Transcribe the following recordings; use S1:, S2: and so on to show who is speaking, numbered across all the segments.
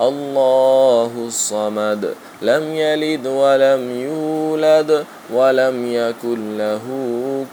S1: الله الصمد لم يلد ولم يولد ولم يكن له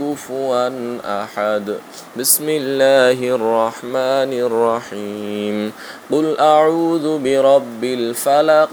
S1: كفوا أحد. بسم الله الرحمن الرحيم. قل أعوذ برب الفلق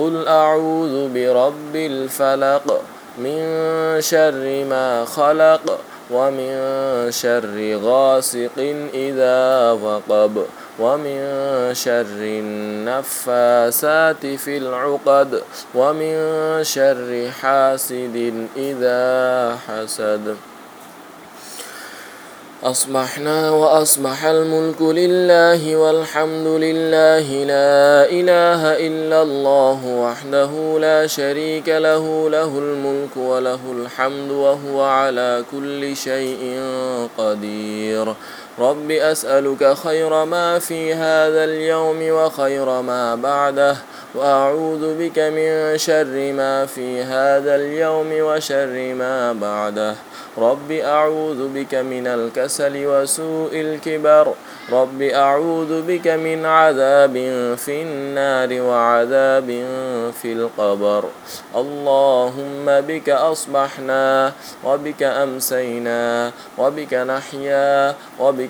S1: قل أعوذ برب الفلق من شر ما خلق ومن شر غاسق إذا وقب ومن شر النفاسات في العقد ومن شر حاسد إذا حسد أصبحنا وأصبح الملك لله والحمد لله. لا إله إلا الله وحده لا شريك له له الملك وله الحمد وهو على كل شيء قدير. رب أسألك خير ما في هذا اليوم وخير ما بعده وأعوذ بك من شر ما في هذا اليوم وشر ما بعده رب أعوذ بك من الكسل وسوء الكبر رب أعوذ بك من عذاب في النار وعذاب في القبر اللهم بك أصبحنا وبك أمسينا وبك نحيا وبك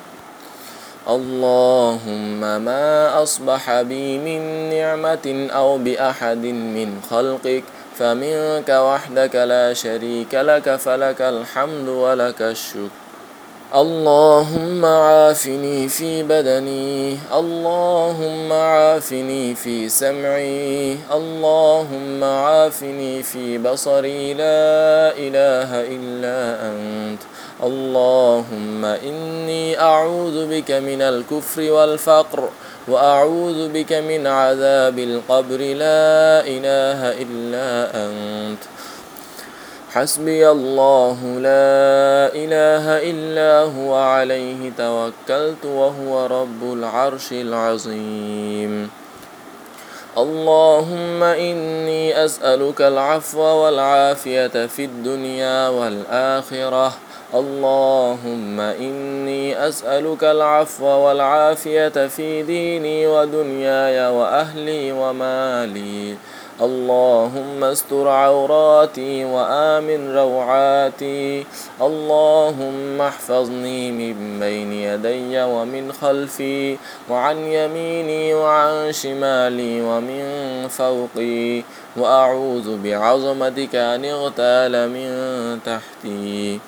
S1: اللهم ما أصبح بي من نعمة أو بأحد من خلقك فمنك وحدك لا شريك لك فلك الحمد ولك الشكر. اللهم عافني في بدني اللهم عافني في سمعي اللهم عافني في بصري لا إله إلا أنت. اللهم إني أعوذ بك من الكفر والفقر وأعوذ بك من عذاب القبر. لا إله إلا أنت. حسبي الله. لا إله إلا هو عليه توكلت وهو رب العرش العظيم. اللهم إني أسألك العفو والعافية في الدنيا والآخرة. اللهم إني أسألك العفو والعافية في ديني ودنياي وأهلي ومالي. اللهم استر عوراتي وآمن روعاتي. اللهم احفظني من بين يدي ومن خلفي وعن يميني وعن شمالي ومن فوقي. وأعوذ بعظمتك أن اغتال من تحتي.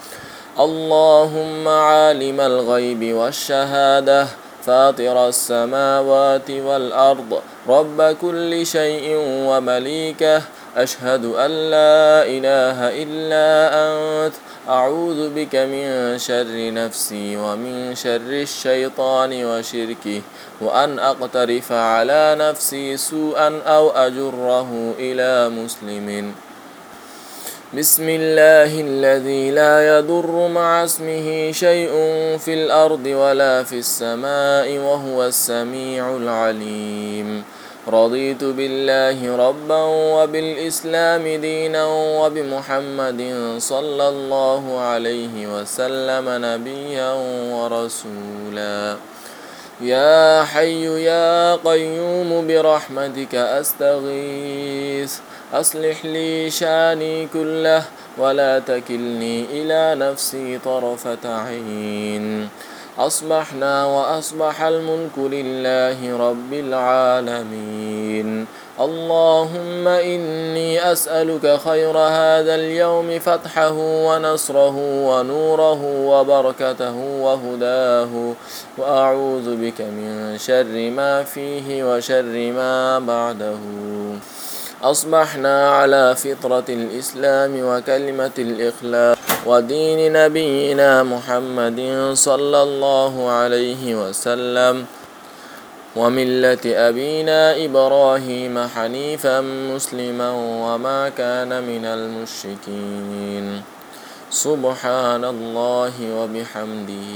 S1: اللهم عالم الغيب والشهادة فاطر السماوات والأرض رب كل شيء ومليكه أشهد أن لا إله إلا أنت أعوذ بك من شر نفسي ومن شر الشيطان وشركه وأن أقترف على نفسي سوءا أو أجره إلى مسلم. بسم الله الذي لا يضر مع اسمه شيء في الأرض ولا في السماء وهو السميع العليم. رضيت بالله ربا وبالإسلام دينا وبمحمد صلى الله عليه وسلم نبيا ورسولا. يا حي يا قيوم برحمتك أستغيث. أصلح لي شأني كله ولا تكلني إلى نفسي طرفة عين. أصبحنا وأصبح الملك لله رب العالمين. اللهم إني أسألك خير هذا اليوم فتحه ونصره ونوره وبركته وهداه. وأعوذ بك من شر ما فيه وشر ما بعده. أصبحنا على فطرة الإسلام وكلمة الإخلاص ودين نبينا محمد صلى الله عليه وسلم وملة أبينا إبراهيم حنيفا مسلما وما كان من المشركين. سبحان الله وبحمده.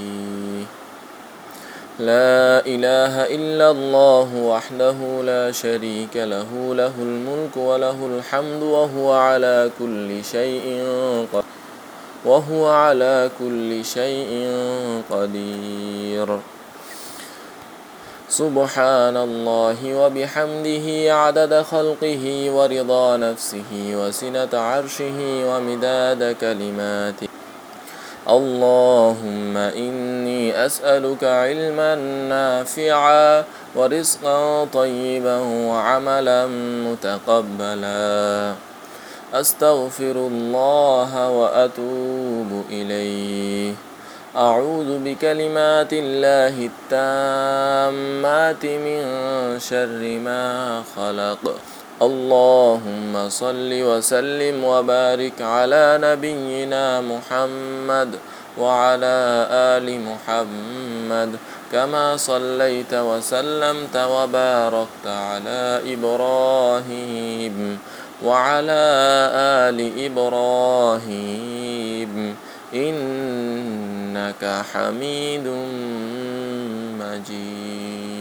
S1: لا إله إلا الله وحده لا شريك له له الملك وله الحمد وهو على كل شيء قدير وهو على كل شيء قدير. سبحان الله وبحمده عدد خلقه ورضا نفسه وسنة عرشه ومداد كلماته. اللهم إني أسألك علما نافعا ورزقا طيبا وعملا متقبلا. أستغفر الله وأتوب إليه. أعوذ بكلمات الله التامات من شر ما خلق. اللهم صل وسلم وبارك على نبينا محمد وعلى آل محمد كما صليت وسلمت وباركت على إبراهيم وعلى آل إبراهيم إنك حميد مجيد.